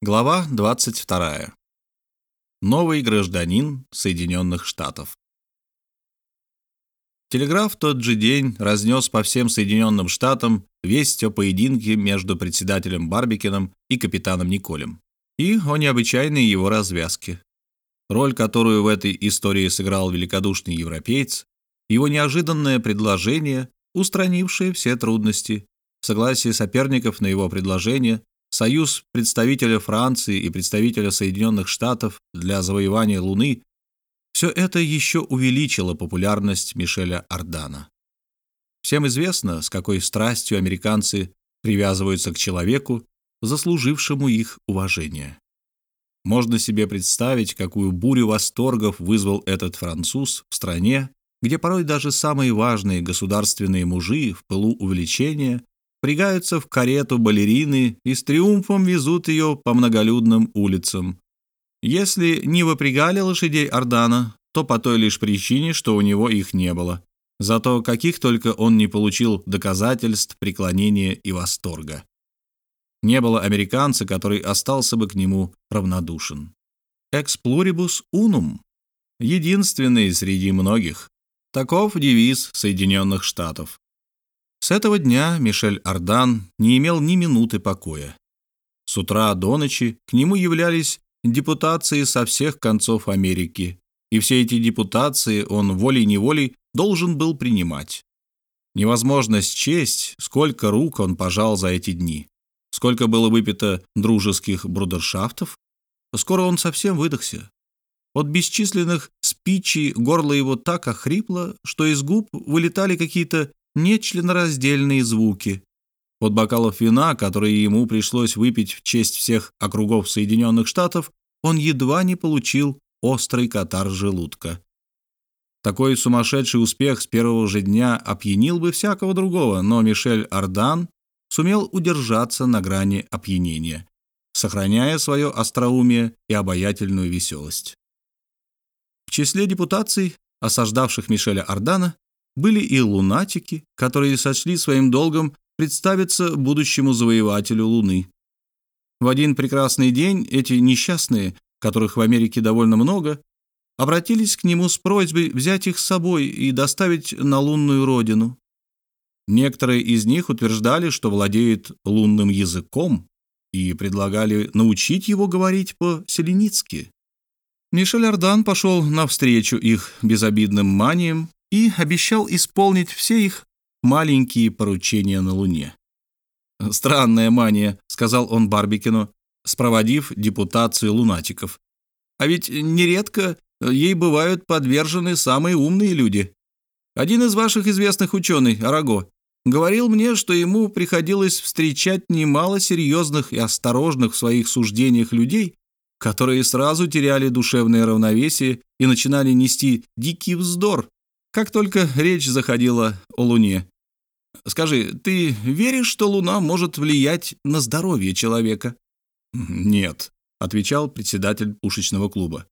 Глава 22. Новый гражданин Соединенных Штатов. Телеграф тот же день разнес по всем Соединенным Штатам весть о поединке между председателем Барбикином и капитаном Николем и о необычайной его развязке. Роль, которую в этой истории сыграл великодушный европеец, его неожиданное предложение, устранившее все трудности, согласие соперников на его предложение, Союз представителя Франции и представителя Соединенных Штатов для завоевания Луны – все это еще увеличило популярность Мишеля Ардана. Всем известно, с какой страстью американцы привязываются к человеку, заслужившему их уважение. Можно себе представить, какую бурю восторгов вызвал этот француз в стране, где порой даже самые важные государственные мужи в пылу увлечения впрягаются в карету балерины и с триумфом везут ее по многолюдным улицам. Если не выпрягали лошадей Ордана, то по той лишь причине, что у него их не было. Зато каких только он не получил доказательств преклонения и восторга. Не было американца, который остался бы к нему равнодушен. «Эксплурибус унум» — единственный среди многих. Таков девиз Соединенных Штатов. С этого дня Мишель Ардан не имел ни минуты покоя. С утра до ночи к нему являлись депутации со всех концов Америки, и все эти депутации он волей-неволей должен был принимать. Невозможно счесть, сколько рук он пожал за эти дни, сколько было выпито дружеских брудершафтов. Скоро он совсем выдохся. От бесчисленных спичей горло его так охрипло, что из губ вылетали какие-то нечленораздельные звуки. От бокалов вина, которые ему пришлось выпить в честь всех округов Соединенных Штатов, он едва не получил острый катар желудка. Такой сумасшедший успех с первого же дня опьянил бы всякого другого, но Мишель Ардан сумел удержаться на грани опьянения, сохраняя свое остроумие и обаятельную веселость. В числе депутаций, осаждавших Мишеля Ардана, были и лунатики, которые сочли своим долгом представиться будущему завоевателю Луны. В один прекрасный день эти несчастные, которых в Америке довольно много, обратились к нему с просьбой взять их с собой и доставить на лунную родину. Некоторые из них утверждали, что владеют лунным языком и предлагали научить его говорить по-селеницки. Мишель Ардан пошел навстречу их безобидным маниям и обещал исполнить все их маленькие поручения на Луне. «Странная мания», — сказал он Барбикину, спроводив депутацию лунатиков. «А ведь нередко ей бывают подвержены самые умные люди. Один из ваших известных ученых, Араго, говорил мне, что ему приходилось встречать немало серьезных и осторожных в своих суждениях людей, которые сразу теряли душевное равновесие и начинали нести дикий вздор, как только речь заходила о Луне. Скажи, ты веришь, что Луна может влиять на здоровье человека? Нет, отвечал председатель пушечного клуба.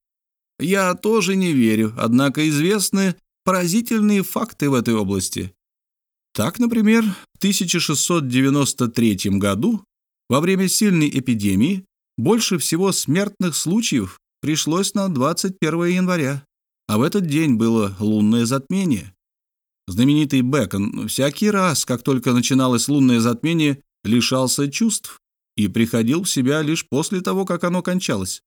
Я тоже не верю, однако известны поразительные факты в этой области. Так, например, в 1693 году, во время сильной эпидемии, больше всего смертных случаев пришлось на 21 января. А в этот день было лунное затмение. Знаменитый Бекон всякий раз, как только начиналось лунное затмение, лишался чувств и приходил в себя лишь после того, как оно кончалось.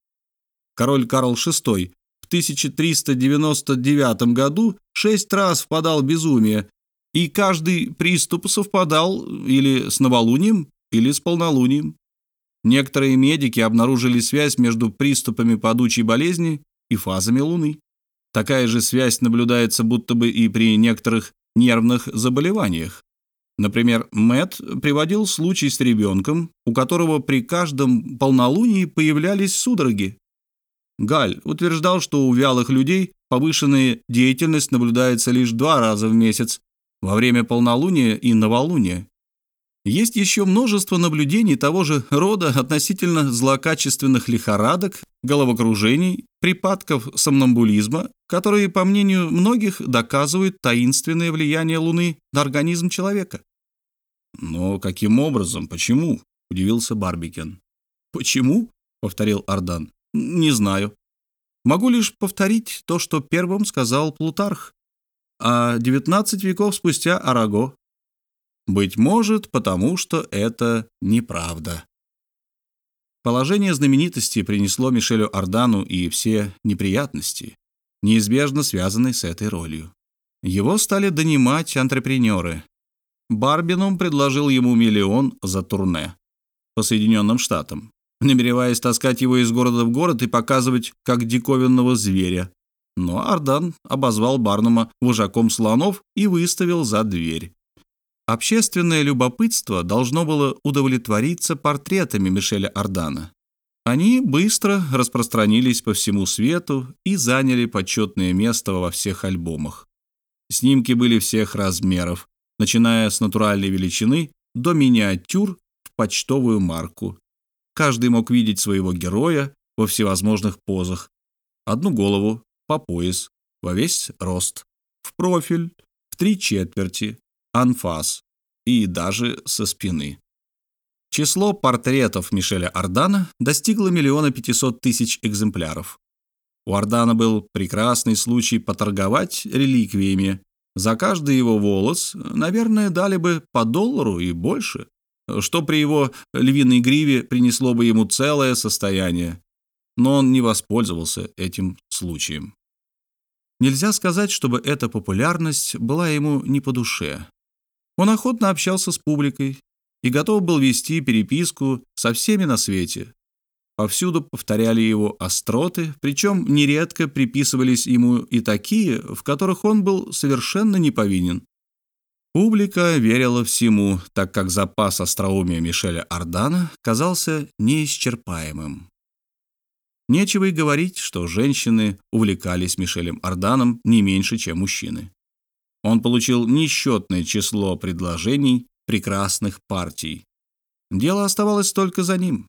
Король Карл VI в 1399 году шесть раз впадал в безумие, и каждый приступ совпадал или с новолунием, или с полнолунием. Некоторые медики обнаружили связь между приступами падучей болезни и фазами Луны. Такая же связь наблюдается будто бы и при некоторых нервных заболеваниях. Например, Мэтт приводил случай с ребенком, у которого при каждом полнолунии появлялись судороги. Галь утверждал, что у вялых людей повышенная деятельность наблюдается лишь два раза в месяц, во время полнолуния и новолуния. Есть еще множество наблюдений того же рода относительно злокачественных лихорадок, головокружений, припадков сомнамбулизма, которые, по мнению многих, доказывают таинственное влияние Луны на организм человека. «Но каким образом? Почему?» – удивился Барбикен. «Почему? — повторил Ардан. «Не знаю. Могу лишь повторить то, что первым сказал Плутарх, а 19 веков спустя Араго. Быть может, потому что это неправда». Положение знаменитости принесло Мишелю Ардану и все неприятности, неизбежно связанные с этой ролью. Его стали донимать антрепренеры. Барбинум предложил ему миллион за турне по Соединенным Штатам, намереваясь таскать его из города в город и показывать как диковинного зверя. Но Ардан обозвал Барнума вожаком слонов и выставил за дверь. Общественное любопытство должно было удовлетвориться портретами Мишеля Ардана. Они быстро распространились по всему свету и заняли почетное место во всех альбомах. Снимки были всех размеров, начиная с натуральной величины до миниатюр в почтовую марку. Каждый мог видеть своего героя во всевозможных позах. Одну голову, по пояс, во весь рост, в профиль, в три четверти, анфас и даже со спины. Число портретов Мишеля Ардана достигло миллиона пятисот тысяч экземпляров. У Ардана был прекрасный случай поторговать реликвиями. За каждый его волос, наверное, дали бы по доллару и больше, что при его львиной гриве принесло бы ему целое состояние. Но он не воспользовался этим случаем. Нельзя сказать, чтобы эта популярность была ему не по душе. Он охотно общался с публикой и готов был вести переписку со всеми на свете. Повсюду повторяли его остроты, причем нередко приписывались ему и такие, в которых он был совершенно не повинен. Публика верила всему, так как запас остроумия Мишеля Ардана казался неисчерпаемым. Нечего и говорить, что женщины увлекались Мишелем Арданом не меньше, чем мужчины. Он получил несчетное число предложений прекрасных партий. Дело оставалось только за ним.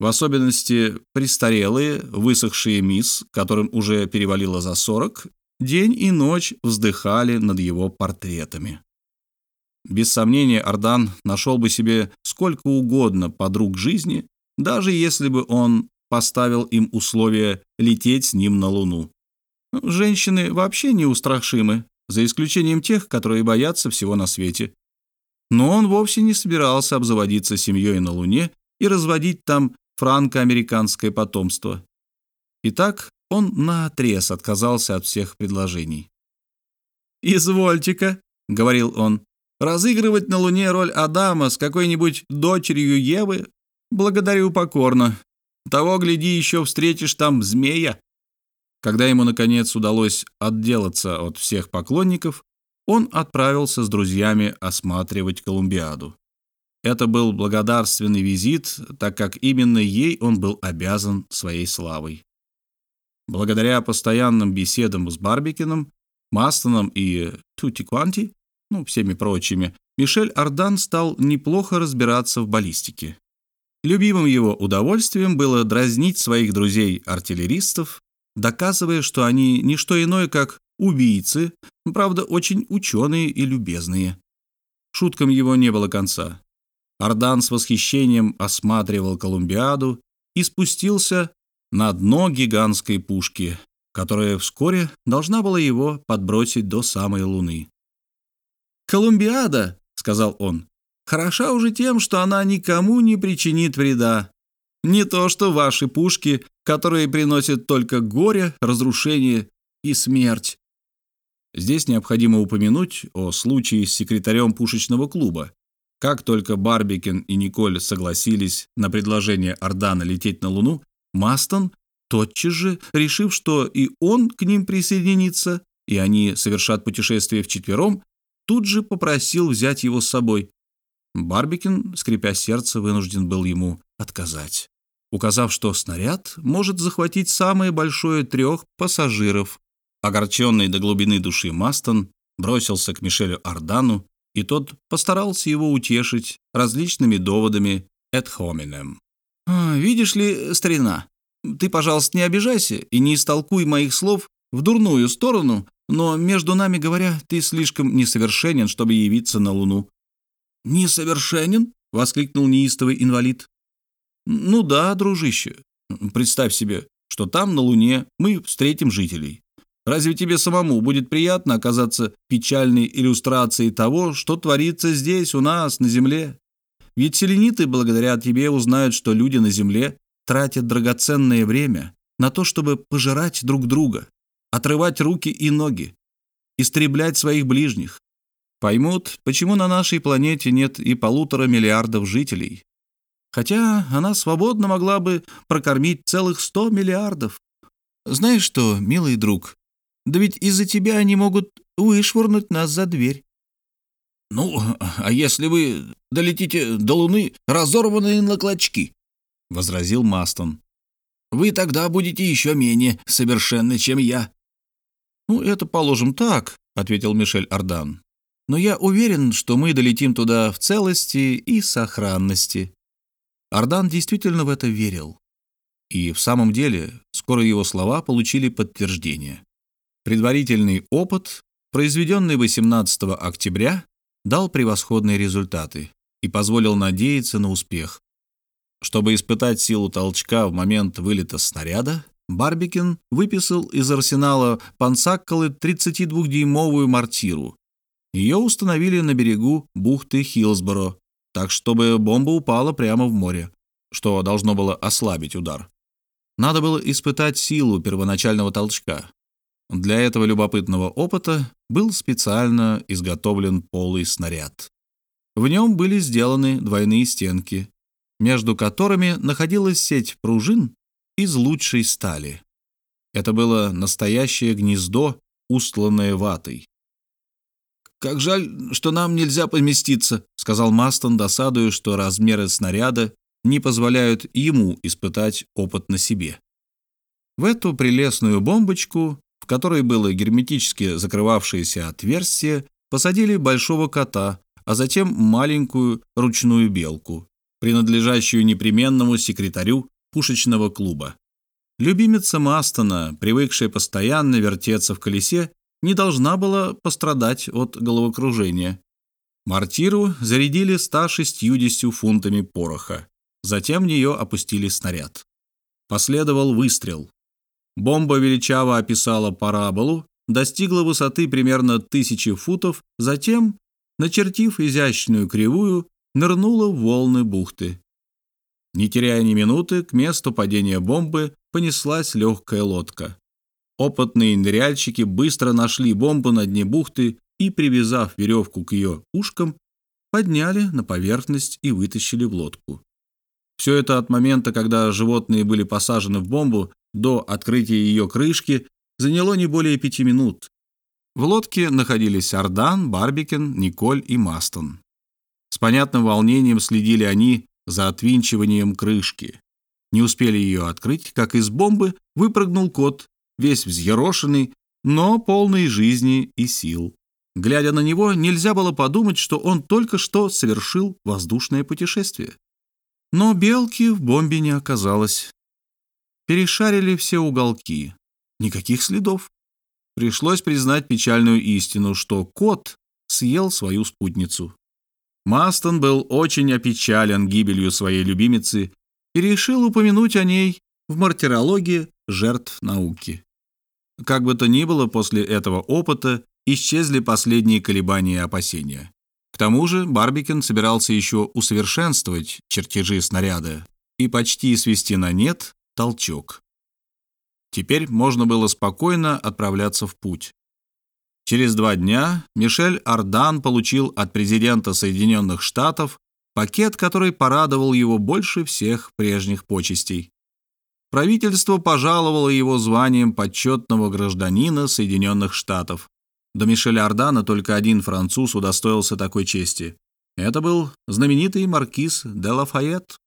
В особенности престарелые, высохшие мисс, которым уже перевалило за сорок, день и ночь вздыхали над его портретами. Без сомнения, Ардан нашел бы себе сколько угодно подруг жизни, даже если бы он поставил им условие лететь с ним на Луну. Женщины вообще неустрашимы, за исключением тех, которые боятся всего на свете. Но он вовсе не собирался обзаводиться семьей на Луне и разводить там франко-американское потомство. Итак, он наотрез отказался от всех предложений. «Извольте-ка», — говорил он, — «разыгрывать на Луне роль Адама с какой-нибудь дочерью Евы? Благодарю покорно. Того, гляди, еще встретишь там змея». Когда ему, наконец, удалось отделаться от всех поклонников, он отправился с друзьями осматривать Колумбиаду. Это был благодарственный визит, так как именно ей он был обязан своей славой. Благодаря постоянным беседам с Барбикиным, Мастоном и Тути Кванти, ну, всеми прочими, Мишель Ардан стал неплохо разбираться в баллистике. Любимым его удовольствием было дразнить своих друзей-артиллеристов, доказывая, что они не что иное, как убийцы, правда, очень ученые и любезные. Шуткам его не было конца. Ардан с восхищением осматривал Колумбиаду и спустился на дно гигантской пушки, которая вскоре должна была его подбросить до самой Луны. «Колумбиада», — сказал он, — «хороша уже тем, что она никому не причинит вреда. Не то что ваши пушки, которые приносят только горе, разрушение и смерть. Здесь необходимо упомянуть о случае с секретарем пушечного клуба. Как только Барбикен и Николь согласились на предложение Ордана лететь на Луну, Мастон, тотчас же, решив, что и он к ним присоединится, и они совершат путешествие вчетвером, тут же попросил взять его с собой. Барбикен, скрипя сердце, вынужден был ему отказать, указав, что снаряд может захватить самое большое трех пассажиров. Огорченный до глубины души Мастон бросился к Мишелю Ардану, и тот постарался его утешить различными доводами «et hominem». «А, «Видишь ли, старина, ты, пожалуйста, не обижайся и не истолкуй моих слов в дурную сторону, но, между нами говоря, ты слишком несовершенен, чтобы явиться на Луну». «Несовершенен?» — воскликнул неистовый инвалид. Ну да, дружище. Представь себе, что там, на Луне, мы встретим жителей. Разве тебе самому будет приятно оказаться печальной иллюстрацией того, что творится здесь, у нас, на Земле? Ведь селениты благодаря тебе узнают, что люди на Земле тратят драгоценное время на то, чтобы пожирать друг друга, отрывать руки и ноги, истреблять своих ближних. Поймут, почему на нашей планете нет и полутора миллиардов жителей. Хотя она свободно могла бы прокормить целых сто миллиардов. Знаешь что, милый друг, да ведь из-за тебя они могут вышвырнуть нас за дверь. «Ну, а если вы долетите до Луны, разорванные на клочки?» — возразил Мастон. «Вы тогда будете еще менее совершенны, чем я». «Ну, это положим так», — ответил Мишель Ардан. «Но я уверен, что мы долетим туда в целости и сохранности». Ардан действительно в это верил. И в самом деле скоро его слова получили подтверждение. Предварительный опыт, произведенный 18 октября, дал превосходные результаты и позволил надеяться на успех. Чтобы испытать силу толчка в момент вылета снаряда, Барбикин выписал из арсенала Пансакколы 32-дюймовую мортиру. Ее установили на берегу бухты Хилсборо, так чтобы бомба упала прямо в море, что должно было ослабить удар. Надо было испытать силу первоначального толчка. Для этого любопытного опыта был специально изготовлен полый снаряд. В нем были сделаны двойные стенки, между которыми находилась сеть пружин из лучшей стали. Это было настоящее гнездо, устланное ватой. «Как жаль, что нам нельзя поместиться», — сказал Мастон, досадуя, что размеры снаряда не позволяют ему испытать опыт на себе. В эту прелестную бомбочку в которой было герметически закрывавшееся отверстие, посадили большого кота, а затем маленькую ручную белку, принадлежащую непременному секретарю пушечного клуба. Любимица Мастона, привыкшая постоянно вертеться в колесе, не должна была пострадать от головокружения. Мортиру зарядили 160 фунтами пороха. Затем в нее опустили снаряд. Последовал выстрел. Бомба величаво описала параболу, достигла высоты примерно тысячи футов, затем, начертив изящную кривую, нырнула в волны бухты. Не теряя ни минуты, к месту падения бомбы понеслась легкая лодка. Опытные ныряльщики быстро нашли бомбу на дне бухты и, привязав веревку к ее ушкам, подняли на поверхность и вытащили в лодку. Все это от момента, когда животные были посажены в бомбу, до открытия ее крышки заняло не более пяти минут. В лодке находились Ардан, Барбикен, Николь и Мастон. С понятным волнением следили они за отвинчиванием крышки. Не успели ее открыть, как из бомбы выпрыгнул кот, весь взъерошенный, но полный жизни и сил. Глядя на него, нельзя было подумать, что он только что совершил воздушное путешествие. Но белки в бомбе не оказалось. Перешарили все уголки. Никаких следов. Пришлось признать печальную истину, что кот съел свою спутницу. Мастон был очень опечален гибелью своей любимицы и решил упомянуть о ней в мартирологии жертв науки. Как бы то ни было, после этого опыта исчезли последние колебания и опасения. К тому же Барбикен собирался еще усовершенствовать чертежи снаряда и почти свести на нет толчок. Теперь можно было спокойно отправляться в путь. Через два дня Мишель Ардан получил от президента Соединенных Штатов пакет, который порадовал его больше всех прежних почестей. Правительство пожаловало его званием почетного гражданина Соединенных Штатов. До Мишеля Ардана только один француз удостоился такой чести. Это был знаменитый маркиз де Лафайет.